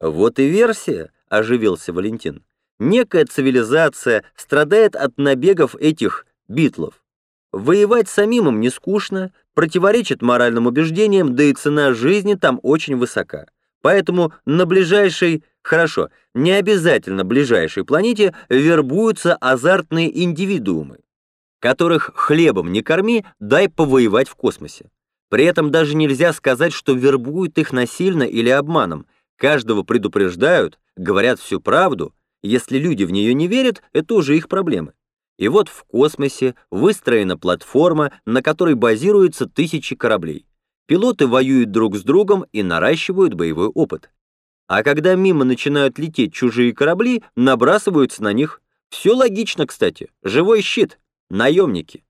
Вот и версия, оживился Валентин. Некая цивилизация страдает от набегов этих битлов. Воевать самим им не скучно, противоречит моральным убеждениям, да и цена жизни там очень высока. Поэтому на ближайшей, хорошо, не обязательно ближайшей планете вербуются азартные индивидуумы, которых хлебом не корми, дай повоевать в космосе. При этом даже нельзя сказать, что вербуют их насильно или обманом. Каждого предупреждают, говорят всю правду. Если люди в нее не верят, это уже их проблемы. И вот в космосе выстроена платформа, на которой базируются тысячи кораблей. Пилоты воюют друг с другом и наращивают боевой опыт. А когда мимо начинают лететь чужие корабли, набрасываются на них. Все логично, кстати. Живой щит. Наемники.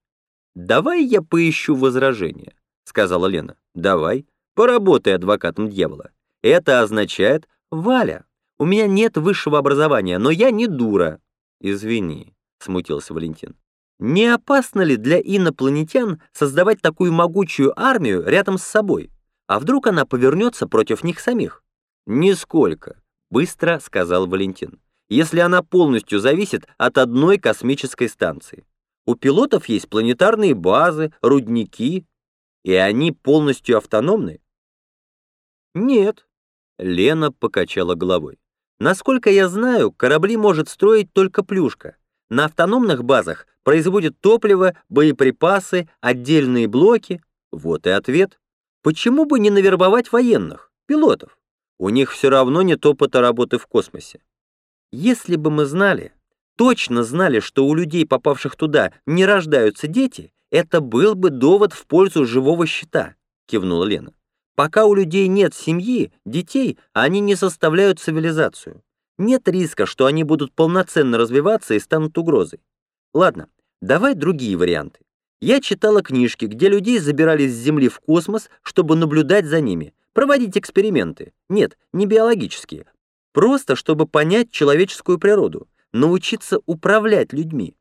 «Давай я поищу возражение», — сказала Лена. «Давай. Поработай адвокатом дьявола. Это означает, Валя, у меня нет высшего образования, но я не дура». «Извини», — смутился Валентин. Не опасно ли для инопланетян создавать такую могучую армию рядом с собой? А вдруг она повернется против них самих? Нисколько, быстро сказал Валентин. Если она полностью зависит от одной космической станции. У пилотов есть планетарные базы, рудники, и они полностью автономны? Нет, Лена покачала головой. Насколько я знаю, корабли может строить только плюшка. На автономных базах производят топливо, боеприпасы, отдельные блоки. Вот и ответ. Почему бы не навербовать военных, пилотов? У них все равно нет опыта работы в космосе. Если бы мы знали, точно знали, что у людей, попавших туда, не рождаются дети, это был бы довод в пользу живого щита, кивнула Лена. Пока у людей нет семьи, детей, они не составляют цивилизацию. Нет риска, что они будут полноценно развиваться и станут угрозой. Ладно, давай другие варианты. Я читала книжки, где людей забирали с Земли в космос, чтобы наблюдать за ними, проводить эксперименты. Нет, не биологические. Просто чтобы понять человеческую природу, научиться управлять людьми.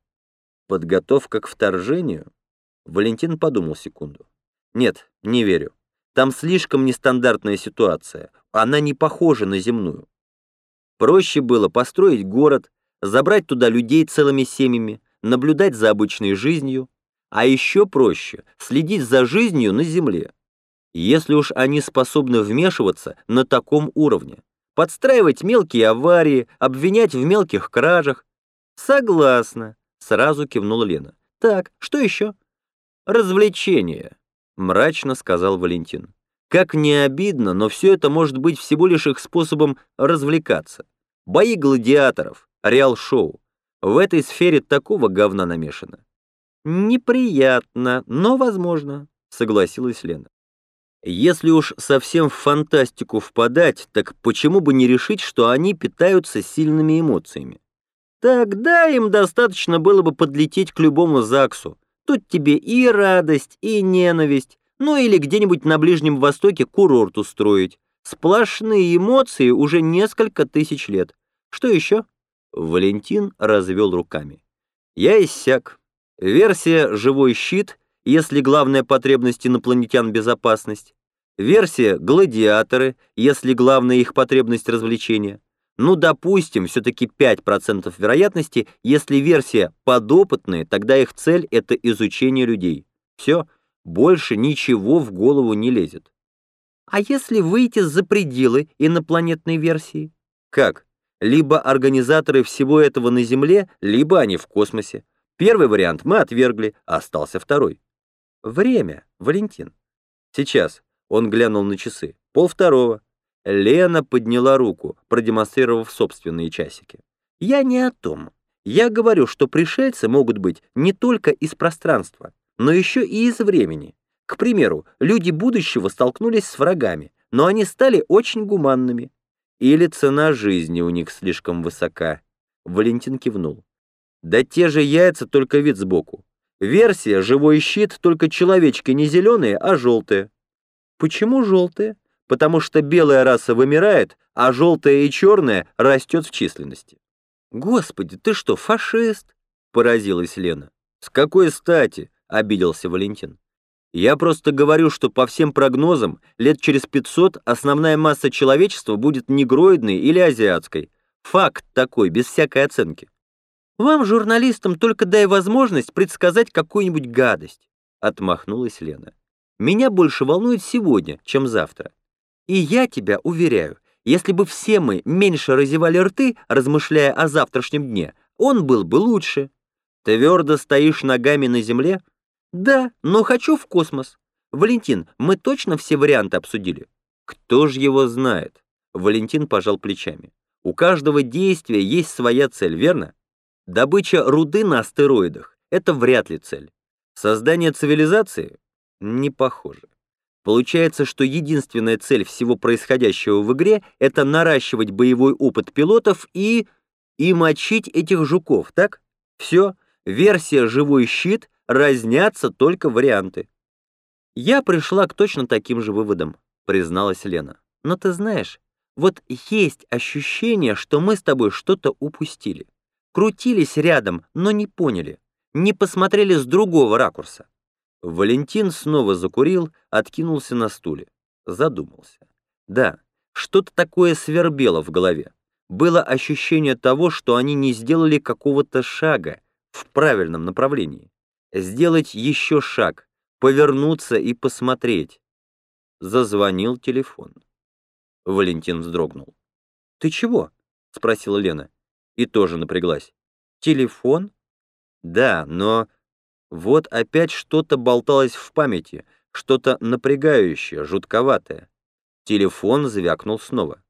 Подготовка к вторжению? Валентин подумал секунду. Нет, не верю. Там слишком нестандартная ситуация. Она не похожа на земную. Проще было построить город, забрать туда людей целыми семьями, наблюдать за обычной жизнью, а еще проще следить за жизнью на Земле. Если уж они способны вмешиваться на таком уровне, подстраивать мелкие аварии, обвинять в мелких кражах. Согласна, сразу кивнула Лена. Так, что еще? Развлечения, мрачно сказал Валентин. Как не обидно, но все это может быть всего лишь их способом развлекаться. Бои гладиаторов, реал-шоу. В этой сфере такого говна намешано. Неприятно, но возможно, согласилась Лена. Если уж совсем в фантастику впадать, так почему бы не решить, что они питаются сильными эмоциями? Тогда им достаточно было бы подлететь к любому ЗАГСу. Тут тебе и радость, и ненависть, ну или где-нибудь на Ближнем Востоке курорт устроить. Сплошные эмоции уже несколько тысяч лет. Что еще? Валентин развел руками. Я иссяк. Версия «Живой щит», если главная потребность инопланетян — безопасность. Версия «Гладиаторы», если главная их потребность — развлечения. Ну, допустим, все-таки 5% вероятности, если версия «подопытные», тогда их цель — это изучение людей. Все, больше ничего в голову не лезет. А если выйти за пределы инопланетной версии? Как? Либо организаторы всего этого на Земле, либо они в космосе. Первый вариант мы отвергли, а остался второй. Время, Валентин. Сейчас. Он глянул на часы. Пол второго. Лена подняла руку, продемонстрировав собственные часики. Я не о том. Я говорю, что пришельцы могут быть не только из пространства, но еще и из времени. К примеру, люди будущего столкнулись с врагами, но они стали очень гуманными. Или цена жизни у них слишком высока. Валентин кивнул. Да те же яйца, только вид сбоку. Версия «Живой щит» только человечки не зеленые, а желтые. Почему желтые? Потому что белая раса вымирает, а желтая и черная растет в численности. Господи, ты что, фашист? Поразилась Лена. С какой стати? — обиделся Валентин. Я просто говорю, что по всем прогнозам лет через 500 основная масса человечества будет негроидной или азиатской. Факт такой, без всякой оценки. Вам, журналистам, только дай возможность предсказать какую-нибудь гадость, отмахнулась Лена. Меня больше волнует сегодня, чем завтра. И я тебя уверяю, если бы все мы меньше разевали рты, размышляя о завтрашнем дне, он был бы лучше. Твердо стоишь ногами на земле? Да, но хочу в космос. Валентин, мы точно все варианты обсудили? Кто же его знает? Валентин пожал плечами. У каждого действия есть своя цель, верно? Добыча руды на астероидах — это вряд ли цель. Создание цивилизации не похоже. Получается, что единственная цель всего происходящего в игре — это наращивать боевой опыт пилотов и... и мочить этих жуков, так? Все, версия «Живой щит» разнятся только варианты. Я пришла к точно таким же выводам, призналась Лена. Но ты знаешь, вот есть ощущение, что мы с тобой что-то упустили. Крутились рядом, но не поняли, не посмотрели с другого ракурса. Валентин снова закурил, откинулся на стуле, задумался. Да, что-то такое свербело в голове. Было ощущение того, что они не сделали какого-то шага в правильном направлении. Сделать еще шаг, повернуться и посмотреть. Зазвонил телефон. Валентин вздрогнул. «Ты чего?» — спросила Лена. И тоже напряглась. «Телефон?» «Да, но вот опять что-то болталось в памяти, что-то напрягающее, жутковатое. Телефон звякнул снова.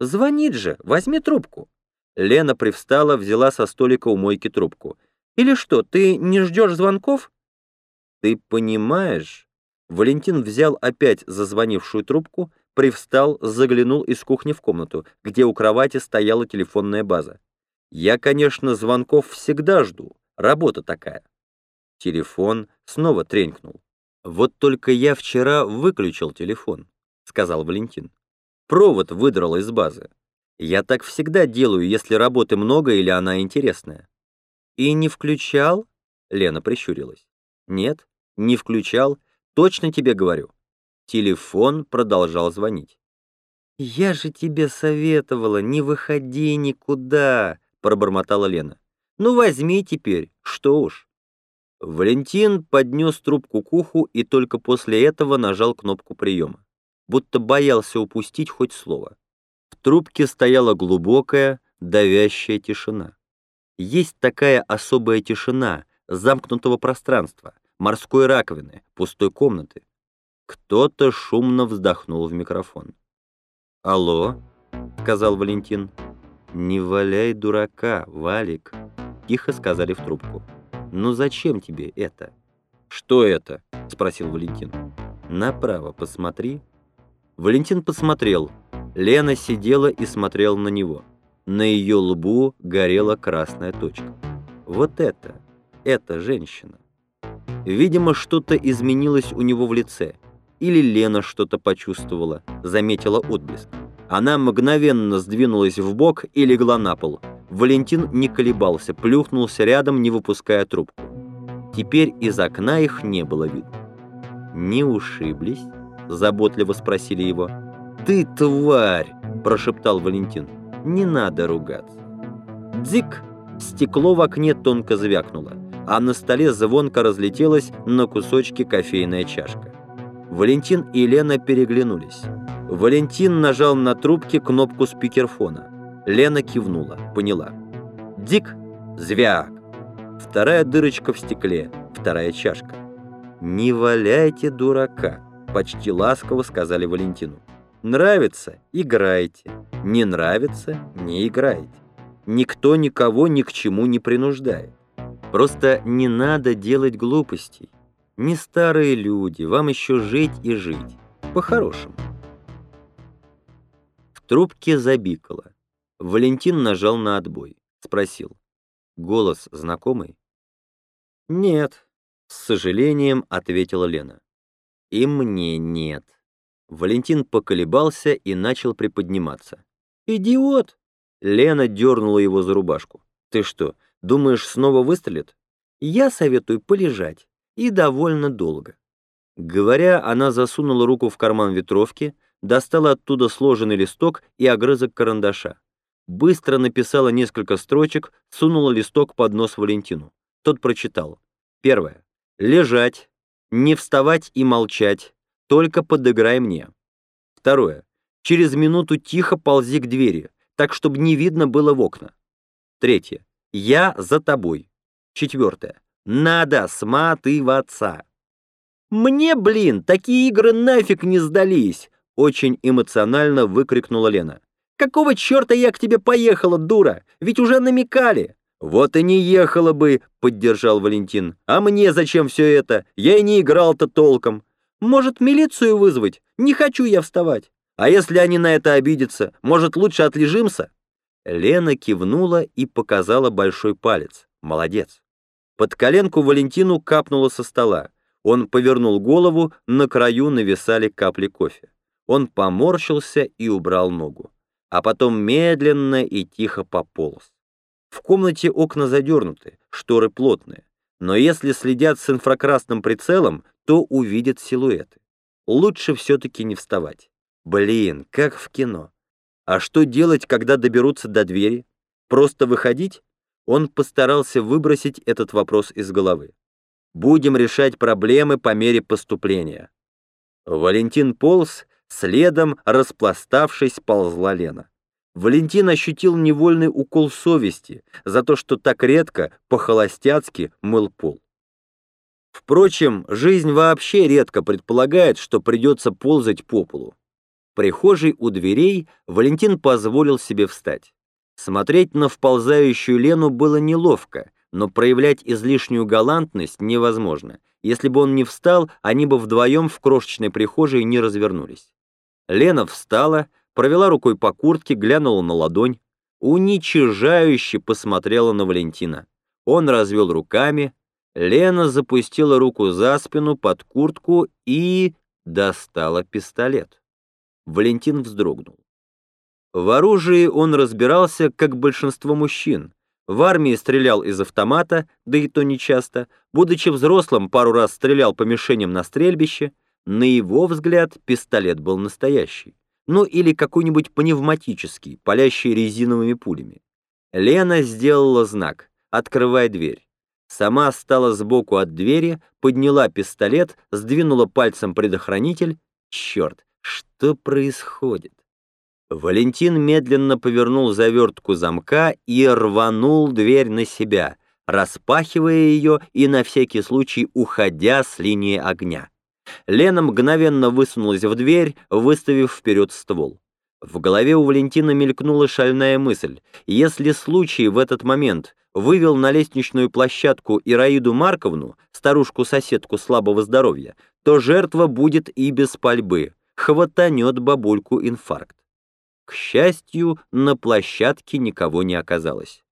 «Звонит же, возьми трубку». Лена привстала, взяла со столика у мойки трубку. «Или что, ты не ждешь звонков?» «Ты понимаешь?» Валентин взял опять зазвонившую трубку, привстал, заглянул из кухни в комнату, где у кровати стояла телефонная база. «Я, конечно, звонков всегда жду, работа такая. Телефон снова тренькнул. «Вот только я вчера выключил телефон», — сказал Валентин. «Провод выдрал из базы. Я так всегда делаю, если работы много или она интересная». «И не включал?» — Лена прищурилась. «Нет, не включал. Точно тебе говорю». Телефон продолжал звонить. «Я же тебе советовала, не выходи никуда», — пробормотала Лена. «Ну возьми теперь, что уж». Валентин поднес трубку к уху и только после этого нажал кнопку приема, будто боялся упустить хоть слово. В трубке стояла глубокая, давящая тишина. Есть такая особая тишина замкнутого пространства, морской раковины, пустой комнаты. Кто-то шумно вздохнул в микрофон. «Алло», — сказал Валентин. «Не валяй дурака, Валик», — тихо сказали в трубку. «Ну зачем тебе это?» «Что это?» — спросил Валентин. «Направо посмотри». Валентин посмотрел. Лена сидела и смотрела на него. На ее лбу горела красная точка. Вот это, это женщина. Видимо, что-то изменилось у него в лице. Или Лена что-то почувствовала, заметила отблеск. Она мгновенно сдвинулась в бок и легла на пол. Валентин не колебался, плюхнулся рядом, не выпуская трубку. Теперь из окна их не было видно. «Не ушиблись?» — заботливо спросили его. «Ты тварь!» — прошептал Валентин. «Не надо ругаться». «Дзик!» Стекло в окне тонко звякнуло, а на столе звонко разлетелась на кусочки кофейная чашка. Валентин и Лена переглянулись. Валентин нажал на трубке кнопку спикерфона. Лена кивнула, поняла. «Дик! Звяк!» Вторая дырочка в стекле, вторая чашка. «Не валяйте дурака!» — почти ласково сказали Валентину. «Нравится — играйте. Не нравится — не играйте. Никто никого ни к чему не принуждает. Просто не надо делать глупостей. Не старые люди, вам еще жить и жить. По-хорошему». В трубке забикало. Валентин нажал на отбой. Спросил. Голос знакомый? Нет, с сожалением ответила Лена. И мне нет. Валентин поколебался и начал приподниматься. «Идиот!» Лена дернула его за рубашку. «Ты что, думаешь, снова выстрелит?» «Я советую полежать. И довольно долго». Говоря, она засунула руку в карман ветровки, достала оттуда сложенный листок и огрызок карандаша. Быстро написала несколько строчек, сунула листок под нос Валентину. Тот прочитал. Первое. Лежать, не вставать и молчать, только подыграй мне. Второе. Через минуту тихо ползи к двери, так, чтобы не видно было в окна. Третье. Я за тобой. Четвертое. Надо сматываться. «Мне, блин, такие игры нафиг не сдались!» Очень эмоционально выкрикнула Лена. «Какого черта я к тебе поехала, дура? Ведь уже намекали!» «Вот и не ехала бы», — поддержал Валентин. «А мне зачем все это? Я и не играл-то толком. Может, милицию вызвать? Не хочу я вставать. А если они на это обидятся, может, лучше отлежимся?» Лена кивнула и показала большой палец. Молодец. Под коленку Валентину капнуло со стола. Он повернул голову, на краю нависали капли кофе. Он поморщился и убрал ногу. А потом медленно и тихо пополз. В комнате окна задернуты, шторы плотные. Но если следят с инфракрасным прицелом, то увидят силуэты. Лучше все-таки не вставать. Блин, как в кино. А что делать, когда доберутся до двери? Просто выходить? Он постарался выбросить этот вопрос из головы. Будем решать проблемы по мере поступления. Валентин полз, следом, распластавшись, ползла Лена. Валентин ощутил невольный укол совести за то, что так редко, по-холостяцки, мыл пол. Впрочем, жизнь вообще редко предполагает, что придется ползать по полу. Прихожей у дверей Валентин позволил себе встать. Смотреть на вползающую Лену было неловко, но проявлять излишнюю галантность невозможно. Если бы он не встал, они бы вдвоем в крошечной прихожей не развернулись. Лена встала, провела рукой по куртке, глянула на ладонь, уничижающе посмотрела на Валентина. Он развел руками, Лена запустила руку за спину под куртку и достала пистолет. Валентин вздрогнул. В оружии он разбирался, как большинство мужчин, в армии стрелял из автомата, да и то нечасто. Будучи взрослым, пару раз стрелял по мишеням на стрельбище. На его взгляд, пистолет был настоящий. Ну или какой-нибудь пневматический, палящий резиновыми пулями. Лена сделала знак «Открывай дверь». Сама стала сбоку от двери, подняла пистолет, сдвинула пальцем предохранитель. Черт, что происходит? Валентин медленно повернул завертку замка и рванул дверь на себя, распахивая ее и на всякий случай уходя с линии огня. Лена мгновенно высунулась в дверь, выставив вперед ствол. В голове у Валентина мелькнула шальная мысль. Если случай в этот момент вывел на лестничную площадку Ираиду Марковну, старушку-соседку слабого здоровья, то жертва будет и без пальбы, хватанет бабульку инфаркт. К счастью, на площадке никого не оказалось.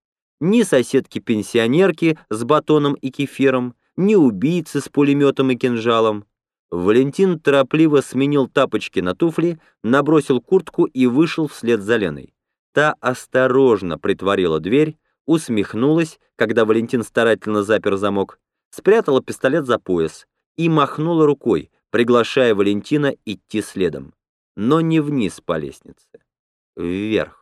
Ни соседки-пенсионерки с батоном и кефиром, ни убийцы с пулеметом и кинжалом. Валентин торопливо сменил тапочки на туфли, набросил куртку и вышел вслед за Леной. Та осторожно притворила дверь, усмехнулась, когда Валентин старательно запер замок, спрятала пистолет за пояс и махнула рукой, приглашая Валентина идти следом, но не вниз по лестнице вверх.